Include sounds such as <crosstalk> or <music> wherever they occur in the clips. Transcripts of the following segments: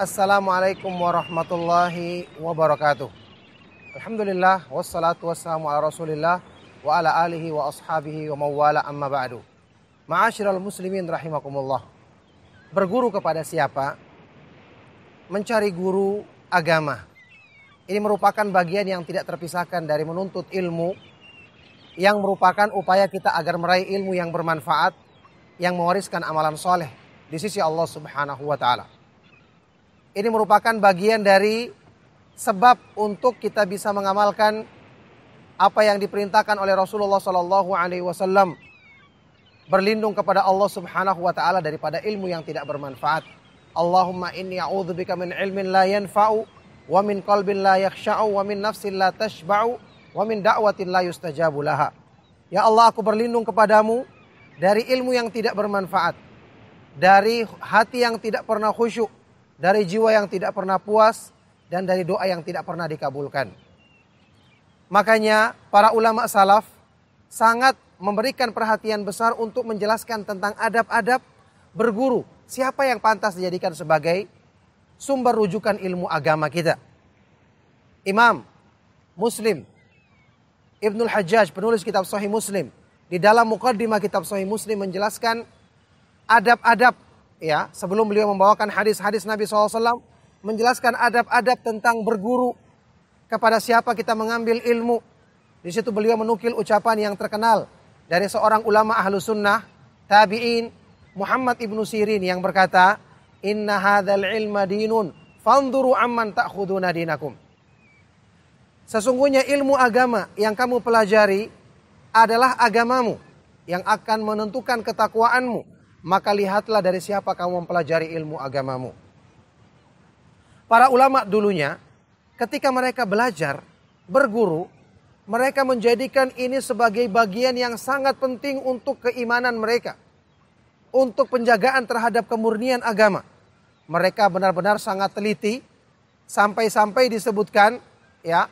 Assalamualaikum warahmatullahi wabarakatuh. Alhamdulillah wassalatu wassalamu ala Rasulillah wa ala alihi wa ashabihi wa mawala amma ba'du. Ma'asyiral muslimin rahimakumullah. Berguru kepada siapa? Mencari guru agama. Ini merupakan bagian yang tidak terpisahkan dari menuntut ilmu yang merupakan upaya kita agar meraih ilmu yang bermanfaat yang mewariskan amalan soleh di sisi Allah Subhanahu wa taala. Ini merupakan bagian dari sebab untuk kita bisa mengamalkan apa yang diperintahkan oleh Rasulullah Sallallahu Alaihi Wasallam berlindung kepada Allah Subhanahu Wa Taala daripada ilmu yang tidak bermanfaat. Allahumma inni a'udzubika min ilmin la yanfa'u wa min qalbin la yakhsha'u wa min nafsin la tashba'u wa min da'watin la yustajabu laha. Ya Allah aku berlindung kepadamu dari ilmu yang tidak bermanfaat, dari hati yang tidak pernah khusyuk, dari jiwa yang tidak pernah puas, dan dari doa yang tidak pernah dikabulkan. Makanya para ulama salaf sangat memberikan perhatian besar untuk menjelaskan tentang adab-adab berguru. Siapa yang pantas dijadikan sebagai sumber rujukan ilmu agama kita. Imam Muslim Ibnul Hajjaj penulis kitab Sahih Muslim di dalam mukaddimah kitab Sahih Muslim menjelaskan adab-adab ya sebelum beliau membawakan hadis-hadis Nabi SAW menjelaskan adab-adab tentang berguru kepada siapa kita mengambil ilmu. Di situ beliau menukil ucapan yang terkenal dari seorang ulama ahlu sunnah tabiin Muhammad ibnu Sirin yang berkata, Inna hadzal ilma dinun, fanduru amman ta'khuduna dinakum. Sesungguhnya ilmu agama yang kamu pelajari adalah agamamu yang akan menentukan ketakwaanmu maka lihatlah dari siapa kamu mempelajari ilmu agamamu. Para ulama dulunya ketika mereka belajar, berguru, mereka menjadikan ini sebagai bagian yang sangat penting untuk keimanan mereka. Untuk penjagaan terhadap kemurnian agama. Mereka benar-benar sangat teliti sampai-sampai disebutkan ya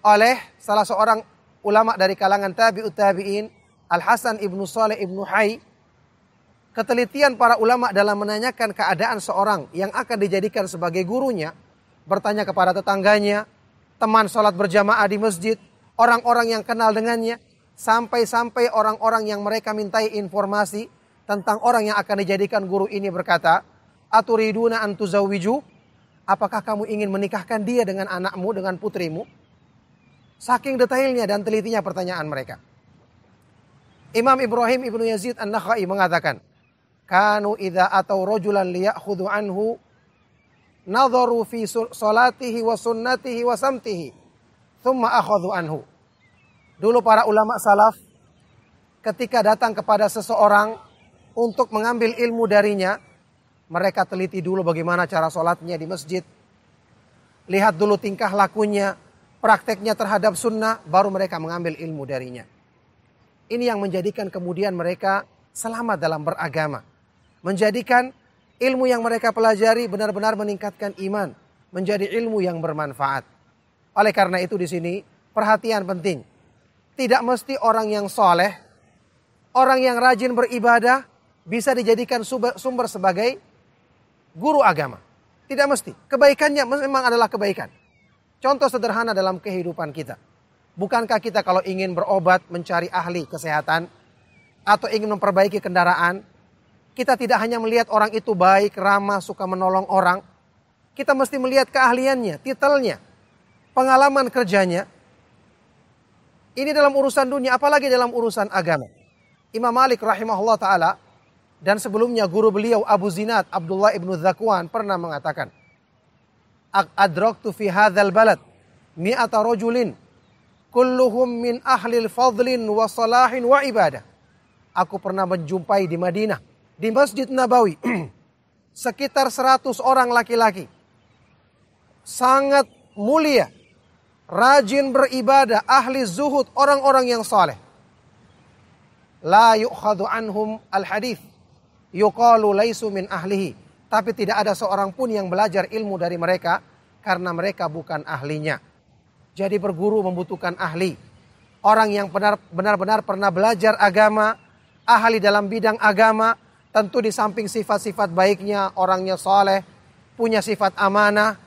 oleh salah seorang ulama dari kalangan tabi'ut tabi'in Al Hasan ibnu Saleh ibnu Hay ketelitian para ulama dalam menanyakan keadaan seorang yang akan dijadikan sebagai gurunya, bertanya kepada tetangganya, teman sholat berjamaah di masjid, orang-orang yang kenal dengannya, sampai-sampai orang-orang yang mereka mintai informasi tentang orang yang akan dijadikan guru ini berkata, Aturiduna antuzawiju, apakah kamu ingin menikahkan dia dengan anakmu, dengan putrimu? Saking detailnya dan telitinya pertanyaan mereka. Imam Ibrahim Ibnu Yazid An-Nakhai mengatakan, kanu idza atau rajulan liya'khudhu anhu nadharu fi salatihi wa sunnatihi wa samtihi thumma akhadhu anhu. Dulu para ulama salaf ketika datang kepada seseorang untuk mengambil ilmu darinya, mereka teliti dulu bagaimana cara sholatnya di masjid. Lihat dulu tingkah lakunya, prakteknya terhadap sunnah, baru mereka mengambil ilmu darinya. Ini yang menjadikan kemudian mereka selamat dalam beragama menjadikan ilmu yang mereka pelajari benar-benar meningkatkan iman, menjadi ilmu yang bermanfaat. Oleh karena itu di sini perhatian penting. Tidak mesti orang yang soleh, orang yang rajin beribadah bisa dijadikan sumber sebagai guru agama. Tidak mesti. Kebaikannya memang adalah kebaikan. Contoh sederhana dalam kehidupan kita. Bukankah kita kalau ingin berobat mencari ahli kesehatan atau ingin memperbaiki kendaraan, kita tidak hanya melihat orang itu baik, ramah, suka menolong orang. Kita mesti melihat keahliannya, titelnya, pengalaman kerjanya. Ini dalam urusan dunia, apalagi dalam urusan agama. Imam Malik rahimahullah ta'ala dan sebelumnya guru beliau Abu Zinad Abdullah ibnu Zakwan pernah mengatakan. Adraktu fi hadzal balad mi'ata rajulin kulluhum min ahlil fadlin wa salahin wa ibadah. Aku pernah menjumpai di Madinah di Masjid Nabawi <clears throat> sekitar 100 orang laki-laki. Sangat mulia, rajin beribadah, ahli zuhud, orang-orang yang saleh. La yu'khadu anhum al-hadith. Yuqalu laisu min ahlihi. Tapi tidak ada seorang pun yang belajar ilmu dari mereka karena mereka bukan ahlinya. Jadi berguru membutuhkan ahli. Orang yang benar-benar pernah belajar agama, ahli dalam bidang agama, Tentu di samping sifat-sifat baiknya, orangnya soleh, punya sifat amanah,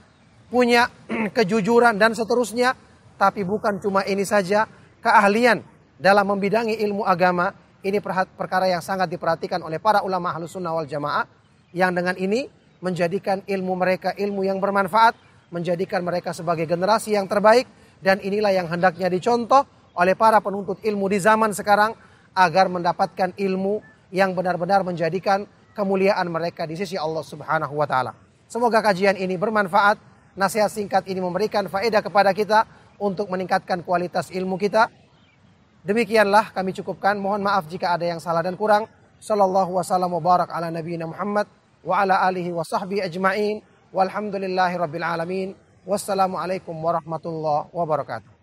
punya <clears throat> kejujuran dan seterusnya. Tapi bukan cuma ini saja, keahlian dalam membidangi ilmu agama ini perkara yang sangat diperhatikan oleh para ulama ahlus sunnah wal jamaah yang dengan ini menjadikan ilmu mereka ilmu yang bermanfaat, menjadikan mereka sebagai generasi yang terbaik dan inilah yang hendaknya dicontoh oleh para penuntut ilmu di zaman sekarang agar mendapatkan ilmu yang benar-benar menjadikan kemuliaan mereka di sisi Allah Subhanahu wa taala. Semoga kajian ini bermanfaat, nasihat singkat ini memberikan faedah kepada kita untuk meningkatkan kualitas ilmu kita. Demikianlah kami cukupkan. Mohon maaf jika ada yang salah dan kurang. Sallallahu wasallam ala nabiyina Muhammad wa ala alihi wa sahbihi ajma'in. Walhamdulillahi alamin. Wassalamualaikum warahmatullahi wabarakatuh.